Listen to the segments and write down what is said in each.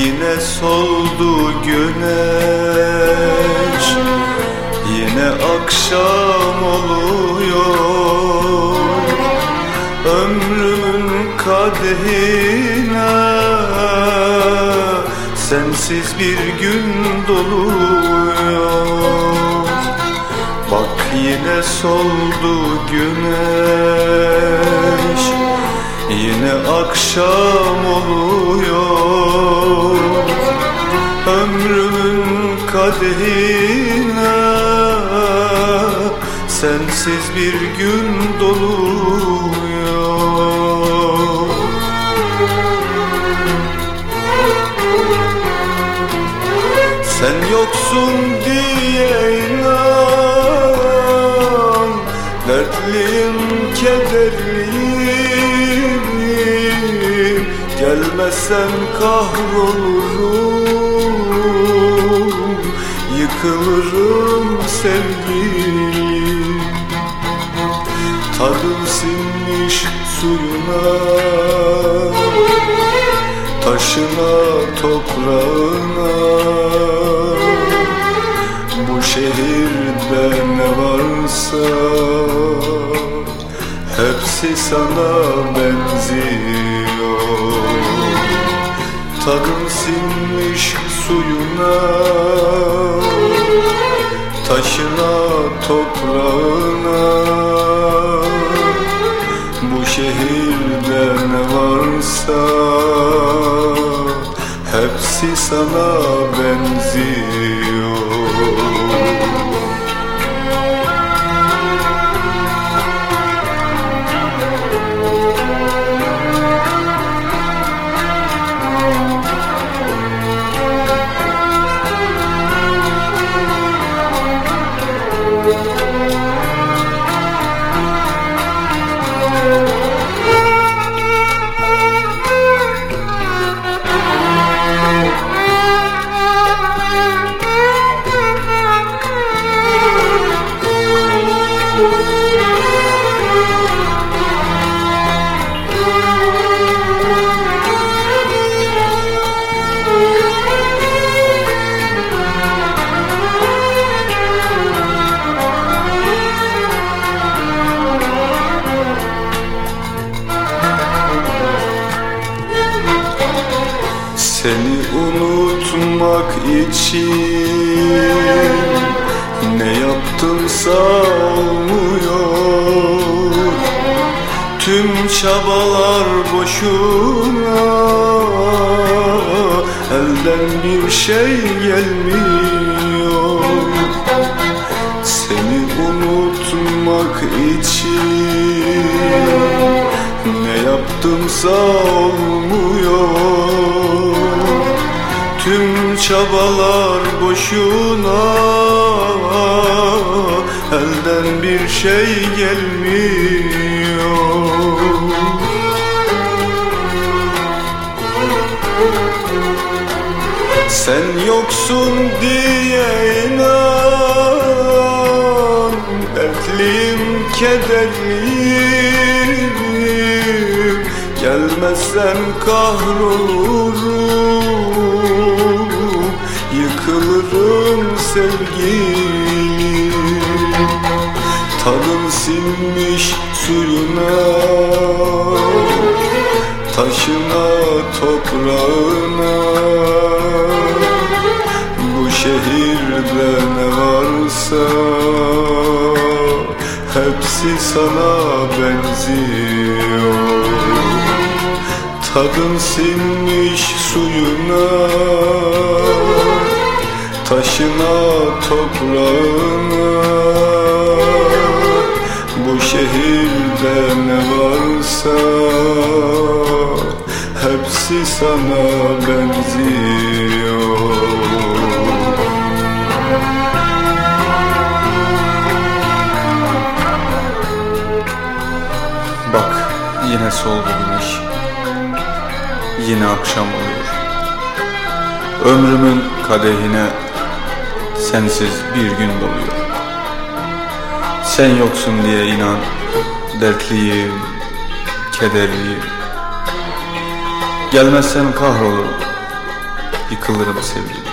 Yine soldu güneş. Yine akşam oluyor. Ömrümün kadehine Sensiz bir gün doluyor. Bak yine soldu güneş Yine akşam oluyor. Ömrümün kadehine Sensiz bir gün doluyor. Sen yoksun diye inan Dertliyim, kederliyim Gelmezsen kahrolurum Yıkılırım sevgilim. Tadım sinmiş suyuna Taşına, toprağına. Bu şehirde ne varsa Hepsi sana benziyor sinmiş suyuna Taşına, toprağına. Bu şehirde ne varsa Hepsi sana benziyor Seni unutmak için Ne yaptımsa olmuyor Tüm çabalar boşuna Elden bir şey gelmiyor. Seni unutmak için Ne yaptımsa olmuyor Tüm çabalar boşuna. Elden bir şey gelmiyor. Sen yoksun diye inan Dertliyim, kederliyim Gelmezsen kahrolurum Yıkılırım sevgilim. Tadım sinmiş suyuna Taşına, toprağına. Şehirde ne varsa Hepsi sana benziyor Tadın sinmiş suyuna Taşına toprağına. Bu şehirde ne varsa Hepsi sana benziyor. Bak yine soldu güneş Yine akşam oluyor. Ömrümün kadehine Sensiz bir gün doluyor. Sen yoksun diye inan Dertliyim Kederliyim. Gelmezsen kahrolurum Yıkılırım sevgilim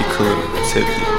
Yıkılırım sevgilim